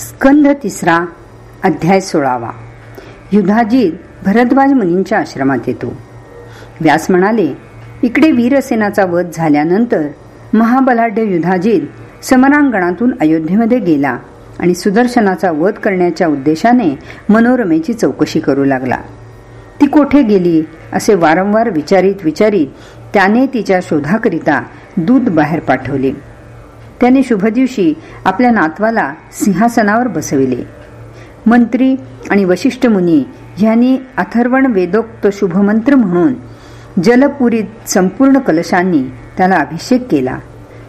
स्कंध तिसरा अध्याय सोळावा. युधाजीत भरद्वाज मुनींच्या आश्रमात येतो. व्यास म्हणाले इकडे वीरसेनाचा वध झाल्यानंतर महाबलाढ्य युधाजीत समरांगणातून अयोध्येमध्ये गेला आणि सुदर्शनाचा वध करण्याच्या उद्देशाने मनोरमेची चौकशी करू लागला. ती कोठे गेली असे वारंवार विचारित विचारित त्याने तिच्या शोधाकरिता दूध बाहेर पाठवले. त्याने शुभ दिवशी आपल्या नातवाला सिंहासनावर बसविले. मंत्री आणि वशिष्ठ मुनी यांनी अथर्वण वेदोक्त शुभमंत्र म्हणून जलपुरीत संपूर्ण कलशांनी त्याला अभिषेक केला.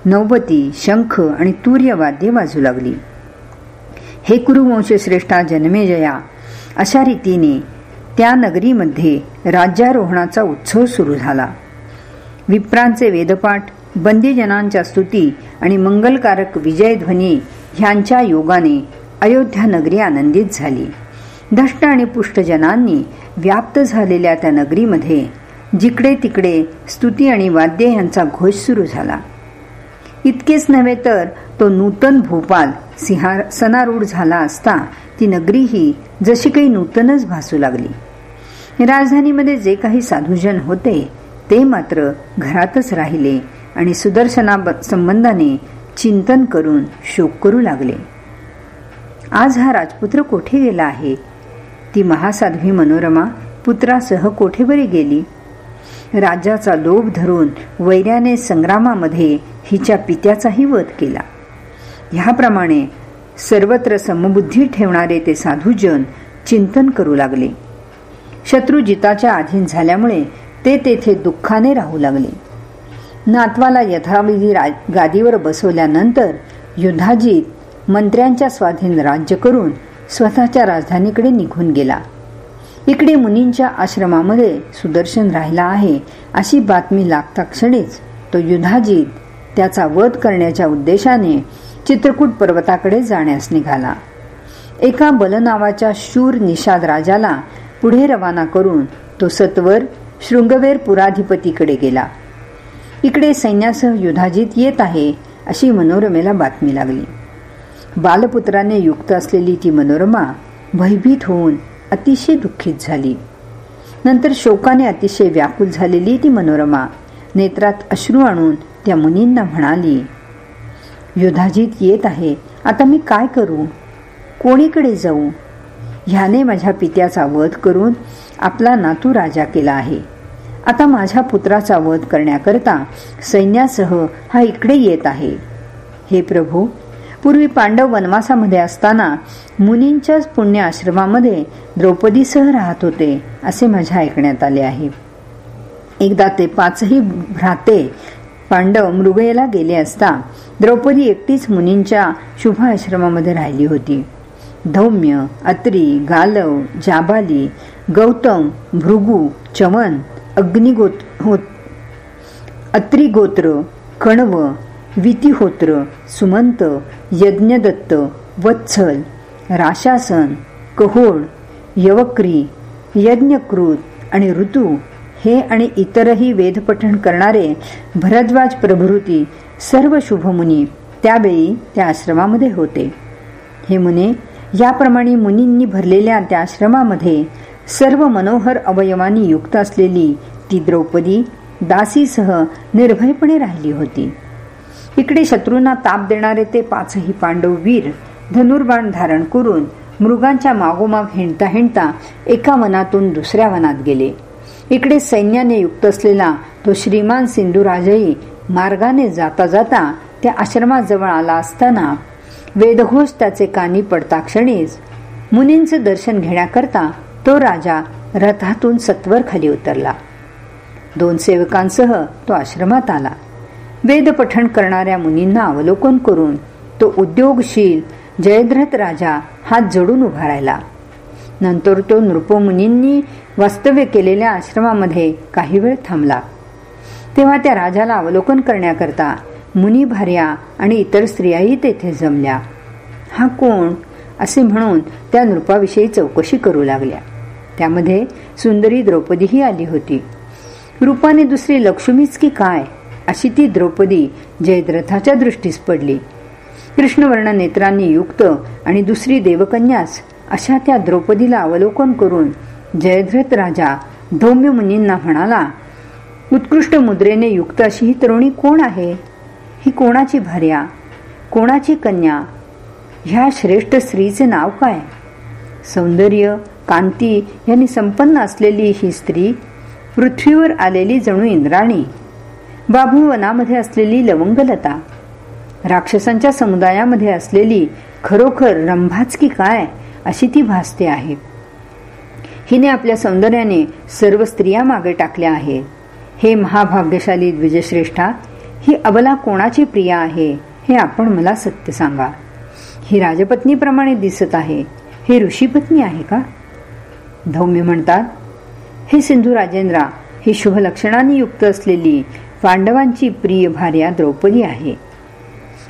नौबती शंख आणि तूर्यवाद्ये वाजू लागली. हे कुरुवंशश्रेष्ठा जन्मेजया अशा रीतीने त्या नगरीमध्ये राज्यारोहणाचा उत्सव सुरू झाला. विप्रांचे वेदपाठ बंदीजनांच्या स्तुती आणि मंगलकारक विजयध्वनी ह्यांच्या योगाने अयोध्या नगरी आनंदित झाली. धष्ट आणि पुष्टजनांनी व्याप्त झालेल्या त्या नगरीमध्ये जिकडे तिकडे स्तुती आणि वाद्य यांचा घोष सुरू झाला. इतकेच नव्हे तर तो नूतन भोपाल सिंहासनारूढ झाला असता ती नगरीही जशी काही नूतनच भासू लागली. राजधानीमध्ये जे काही साधूजन होते ते मात्र घरातच राहिले आणि सुदर्शना संबंधाने चिंतन करून शोक करू लागले. आज हा राजपुत्र कोठे गेला आहे? ती महासाध्वी मनोरमा पुत्रासह कोठे बरी गेली? राजाचा लोभ धरून वैर्याने संग्रामामध्ये हिच्या पित्याचाही वध केला. ह्याप्रमाणे सर्वत्र समबुद्धी ठेवणारे ते साधूजन चिंतन करू लागले. शत्रू जिताच्या अधीन झाल्यामुळे ते तेथे दुःखाने राहू लागले. नातवाला यथाविधी गादीवर बसवल्यानंतर युद्धाजीत मंत्र्यांच्या स्वाधीन राज्य करून स्वतःच्या राजधानीकडे निघून गेला. इकडे मुनींच्या आश्रमामध्ये सुदर्शन राहिला आहे अशी बातमी लागता क्षणीच तो युद्धाजीत त्याचा वध करण्याच्या उद्देशाने चित्रकूट पर्वताकडे जाण्यास निघाला. एका बल नावाच्या शूर निषाद राजाला पुढे रवाना करून तो सत्वर शृंगवेर पुराधिपतीकडे गेला. इकडे सैन्यासह युधाजीत येत आहे अशी मनोरमेला बातमी लागली. बालपुत्राने युक्त असलेली ती मनोरमा भयभीत होऊन अतिशय दुःखित झाली. नंतर शोकाने अतिशय व्याकुल झालेली ती मनोरमा नेत्रात अश्रू आणून त्या मुनींना म्हणाली युधाजीत येत आहे आता मी काय करू? कोणीकडे जाऊ? ह्याने माझ्या पित्याचा वध करून आपला नातू राजा केला आहे. आता माझ्या पुत्राचा वध करण्याकरता सैन्यासह हा इकडे येत आहे. हे प्रभू पूर्वी पांडव वनवासामध्ये असताना मुनींच्याच पुण्य आश्रमामध्ये द्रौपदीसह राहत होते असे माझ्या ऐकण्यात आले आहे. एकदा ते पाचही भ्राते पांडव मृगयेला गेले असता द्रौपदी एकटीच मुनींच्या शुभ आश्रमामध्ये राहिली होती. धौम्य अत्री गालव जाबाली गौतम भृगू चवन अग्निगोत होत. अत्रिगोत्र कणव वितिहोत्र सुमंत यज्ञदत्त वत्सल राशासन कहोड यवक्री यज्ञकृत आणि ऋतू हे आणि इतरही वेदपठण करणारे भरद्वाज प्रभृती सर्व शुभमुनी त्यावेळी त्या आश्रमामध्ये होते. हे मुने याप्रमाणे मुनींनी भरलेल्या त्या आश्रमामध्ये सर्व मनोहर अवयवांनी युक्त असलेली ती द्रौपदी दासीसह निर्भयपणे राहिली होती. इकडे शत्रूंना ताप देणारे ते पाचही पांडव वीर धनुर्बाण धारण करून मृगांच्या मागोमाग हिंडता हिंडता एका वनातून दुसऱ्या वनात गेले. इकडे सैन्याने युक्त असलेला तो श्रीमान सिंधुराजही मार्गाने जाता जाता त्या आश्रमाजवळ आला असताना वेदघोष त्याचे कानी पडता क्षणीच मुनींचे दर्शन घेण्याकरता तो राजा रथातून सत्वर खाली उतरला. दोन सेवकांसह तो आश्रमात आला. वेदपठण करणाऱ्या मुनींना अवलोकन करून तो उद्योगशील जयद्रथ राजा हात जोडून उभा राहिला. नंतर तो नृपमुनींनी वास्तव्य केलेल्या आश्रमामध्ये काही वेळ थांबला. तेव्हा त्या राजाला अवलोकन करण्याकरता मुनी भार्या आणि इतर स्त्रियाही तेथे जमल्या. हा कोण? असे म्हणून त्या नृपाविषयी चौकशी करू लागल्या. त्यामध्ये सुंदरी द्रौपदीही आली होती. रूपाने दुसरी लक्ष्मीच की काय? अशी ती द्रौपदी जयद्रथाच्या दृष्टीस पडली. कृष्णवर्ण नेत्रांनी युक्त आणि दुसरी देवकन्यास अशा त्या द्रौपदीला अवलोकन करून जयद्रथ राजा धौम्य मुनींना म्हणाला उत्कृष्ट मुद्रेने युक्त अशी ही तरुणी कोण आहे? ही कोणाची भार्या? कोणाची कन्या? ह्या श्रेष्ठ स्त्रीचे नाव काय? सौंदर्य कांती यांनी संपन्न असलेली ही स्त्री पृथ्वीवर आलेली जणू इंद्राणी बाबू वनामध्ये असलेली लवंगलता राक्षसांच्या समुदायामध्ये असलेली खरोखर रंभाच की काय अशी ती भासते आहे. हिने आपल्या सौंदर्याने सर्व स्त्रिया मागे टाकल्या आहेत हे महाभाग्यशाली द्विजश्रेष्ठा ही अबला कोणाची प्रिया आहे हे आपण मला सत्य सांगा. ही राजपत्नीप्रमाणे दिसत आहे. हे ऋषीपत्नी आहे का? धौम्य म्हणतात. हे सिंधू राजेंद्रा ही शुभ लक्षणांनी युक्त असलेली पांडवांची प्रिय भार्या द्रौपदी आहे.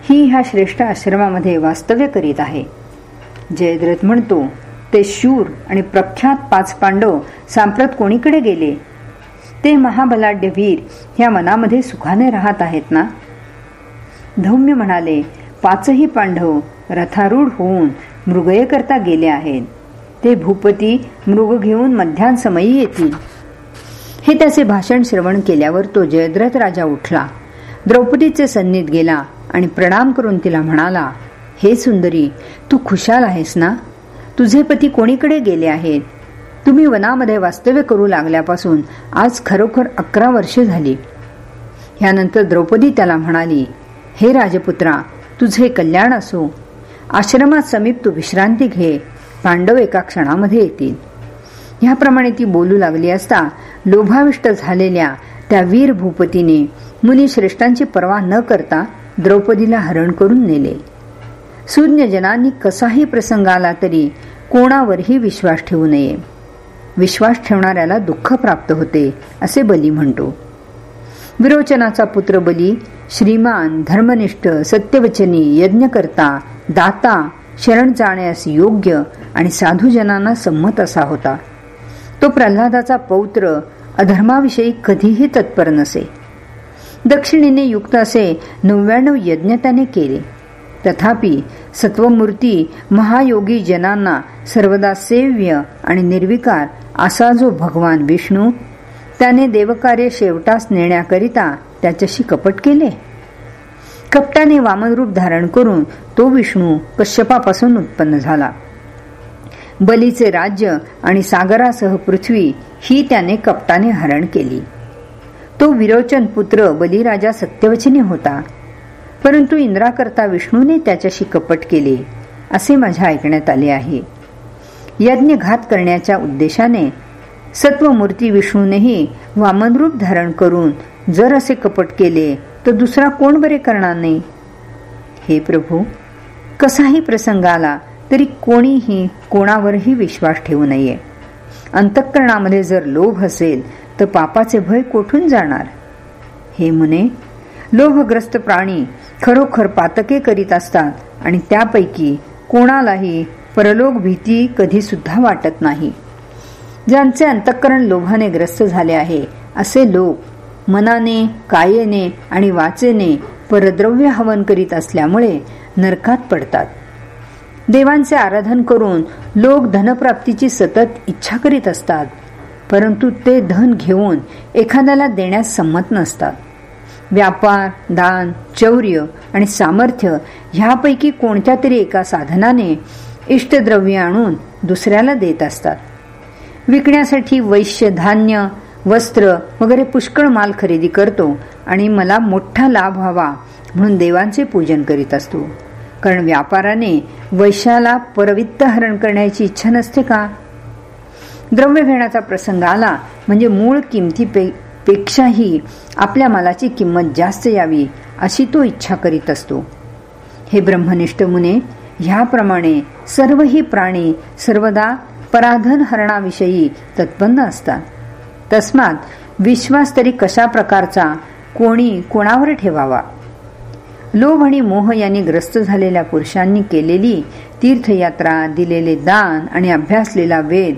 ही ह्या श्रेष्ठ आश्रमामध्ये वास्तव्य करीत आहे. जयद्रथ म्हणतो ते शूर आणि प्रख्यात पाच पांडव सांप्रत कोणीकडे गेले? ते महाबलाढ्य वीर ह्या मनामध्ये सुखाने राहत आहेत ना? धौम्य म्हणाले पाचही पांडव रथारूढ होऊन मृगये करता गेले आहेत. ते भूपती मृग घेऊन मध्यानसमयी येतील. हे त्याचे भाषण श्रवण केल्यावर तो जयद्रथ राजा उठला. द्रौपदीचे सन्नीत गेला आणि प्रणाम करून तिला म्हणाला हे सुंदरी तू खुशाल आहेस ना? तुझे पती कोणीकडे गेले आहेत? तुम्ही वनामध्ये वास्तव्य करू लागल्यापासून आज खरोखर अकरा वर्षे झाली. यानंतर द्रौपदी त्याला म्हणाली हे राजपुत्रा तुझे कल्याण असो. आश्रमात समीप तू विश्रांती घे. पांडव एका क्षणामध्ये येतील. ह्याप्रमाणे ती बोलू लागली असता लोभाविष्ट झालेल्या त्या वीर भूपतीने मुनी श्रेष्ठांची पर्वा न करता द्रौपदीला हरण करून नेले. शून्य जनांनी कसाही प्रसंग आला तरी कोणावरही विश्वास ठेवू नये. विश्वास ठेवणाऱ्याला दुःख प्राप्त होते असे बली म्हणतो. विरोचनाचा पुत्र बली श्रीमान धर्मनिष्ठ सत्यवचनी यज्ञकर्ता दाता शरण जाण्यास योग्य आणि साधूजनांना संमत असा होता. तो प्रल्हादाचा पौत्र अधर्माविषयी कधीही तत्पर नसे. दक्षिणेने युक्त असे नव्याण्णव यज्ञ त्याने केले. तथापि सत्वमूर्ती महायोगी जनांना सर्वदा सेव्य आणि निर्विकार असा जो भगवान विष्णू त्याने देवकार्य शेवटास नेण्याकरिता त्याच्याशी कपट केले? कपटाने वामनरूप धारण करून तो विष्णू कश्यपापासून उत्पन्न झाला. बलीचे राज्य आणि सागरासह पृथ्वी ही त्याने कपटाने हरण केली. तो विरोचन पुत्र बलिराजा सत्यवचनी होता. परंतु इंद्राकरता विष्णूने त्याच्याशी कपट केले असे माझ्या ऐकण्यात आले आहे. यज्ञ घात करण्याच्या उद्देशाने सत्वमूर्ती विष्णूनेही वामनरूप धारण करून जर असे कपट केले तर दुसरा कोण बरे करणार नाही? हे प्रभू कसाही प्रसंग आला तरी कोणीही कोणावरही विश्वास ठेवू नये. अंतःकरणामध्ये जर लोभ असेल तर पापाचे भय कोठून जाणार? हे मुने लोभग्रस्त प्राणी खरोखर पातके करीत असतात आणि त्यापैकी कोणालाही परलोक भीती कधी सुद्धा वाटत नाही. ज्यांचे अंतःकरण लोभाने ग्रस्त झाले आहे असे लोक मनाने कायेने आणि वाचेने परद्रव्य हवन करीत असल्यामुळे नरकात पडतात. देवांचे आराधन करून लोक धनप्राप्तीची सतत इच्छा करीत असतात परंतु ते धन घेऊन एखाद्याला देण्यास संमत नसतात. व्यापार दान चौर्य आणि सामर्थ्य ह्यापैकी कोणत्या तरी एका साधनाने इष्टद्रव्य आणून दुसऱ्याला देत असतात. विकण्यासाठी वैश्य धान्य वस्त्र वगैरे पुष्कळ माल खरेदी करतो आणि मला मोठा लाभ व्हावा म्हणून देवांचे पूजन करीत असतो. कारण व्यापाराने वैशाला परवित्त हरण करण्याची इच्छा नसते का? द्रव्य घेण्याचा प्रसंग आला म्हणजे मूळ किमतीपे पेक्षाही आपल्या मालाची किंमत जास्त यावी अशी तो इच्छा करीत असतो. हे ब्रह्मनिष्ठ मुने ह्याप्रमाणे सर्वही प्राणी सर्वदा पराधन हरणाविषयी तत्पन्न असतात. तस्मात विश्वास तरी कशा प्रकारचा कोणी कोणावर ठेवावा? लोभ आणि मोह यांनी ग्रस्त झालेल्या पुरुषांनी केलेली तीर्थयात्रा दिलेले दान आणि अभ्यासलेला वेद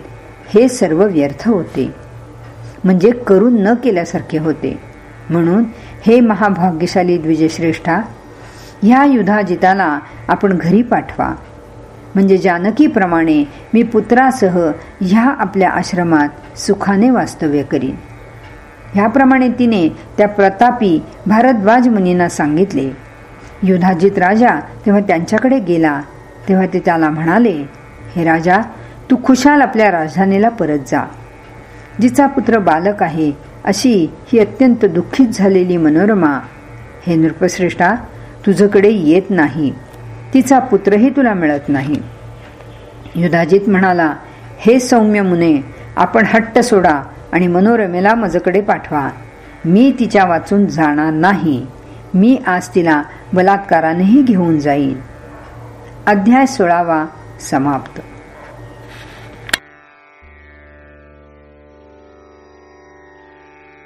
हे सर्व व्यर्थ होते. म्हणजे करून न केल्यासारखे होते. म्हणून हे महाभाग्यशाली द्विजश्रेष्ठा ह्या युधाजिताला आपण घरी पाठवा. म्हणजे जानकीप्रमाणे मी पुत्रासह ह्या आपल्या आश्रमात सुखाने वास्तव्य करीन. ह्याप्रमाणे तिने त्या प्रतापी भारद्वाज मुनींना सांगितले युधाजित राजा तेव्हा त्यांच्याकडे गेला तेव्हा ते त्याला म्हणाले हे राजा तू खुशाल आपल्या राजधानीला परत जा. जिचा पुत्र बालक आहे अशी ही अत्यंत दुःखित झालेली मनोरमा हे नृपश्रेष्ठा तुझकडे येत नाही. तिचा पुत्रही तुला मिळत नाही. युधाजित म्हणाला हे सौम्य मुने आपण हट्ट सोडा आणि मनोरमेला मजकडे पाठवा. मी तिच्या वाचून जाणार नाही. मी आज तिला बलात्कारानेही घेऊन जाईल अध्याय सोळावा समाप्त.